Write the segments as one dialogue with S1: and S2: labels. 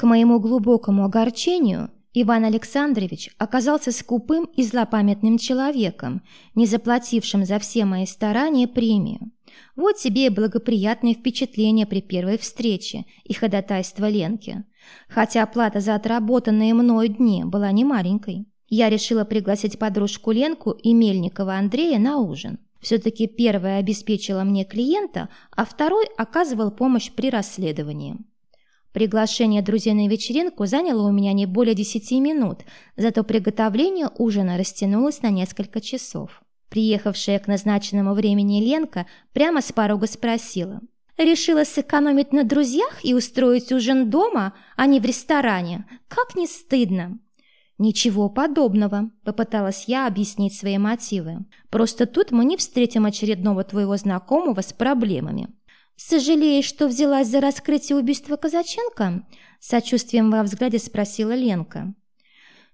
S1: К моему глубокому огорчению Иван Александрович оказался скупым и злопамятным человеком, не заплатившим за все мои старания премию. Вот тебе и благоприятное впечатление при первой встрече и ходатайство Ленки. Хотя оплата за отработанные мною дни была не маленькой. Я решила пригласить подружку Ленку и Мельникова Андрея на ужин. Все-таки первая обеспечила мне клиента, а второй оказывал помощь при расследовании. Приглашение друзей на вечеринку заняло у меня не более десяти минут, зато приготовление ужина растянулось на несколько часов. Приехавшая к назначенному времени Ленка прямо с порога спросила. «Решила сэкономить на друзьях и устроить ужин дома, а не в ресторане? Как не стыдно!» «Ничего подобного», — попыталась я объяснить свои мотивы. «Просто тут мы не встретим очередного твоего знакомого с проблемами». «Сожалеешь, что взялась за раскрытие убийства Казаченко?» — сочувствием во взгляде спросила Ленка.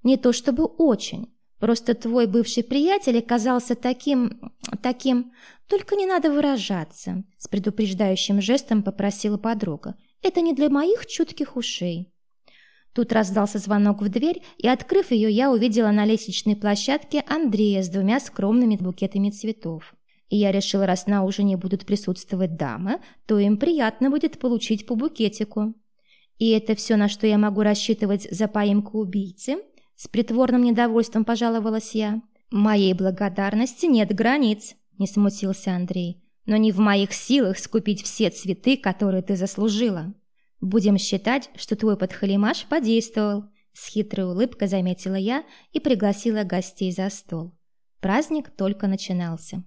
S1: «Не то чтобы очень. Просто твой бывший приятель оказался таким... таким... Только не надо выражаться», — с предупреждающим жестом попросила подруга. «Это не для моих чутких ушей». Тут раздался звонок в дверь, и, открыв ее, я увидела на лестничной площадке Андрея с двумя скромными букетами цветов. И я решила, раз на ужине будут присутствовать дамы, то им приятно будет получить по букетику. И это все, на что я могу рассчитывать за поимку убийцы? С притворным недовольством пожаловалась я. Моей благодарности нет границ, не смутился Андрей. Но не в моих силах скупить все цветы, которые ты заслужила. Будем считать, что твой подхалимаш подействовал. С хитрой улыбкой заметила я и пригласила гостей за стол. Праздник только начинался.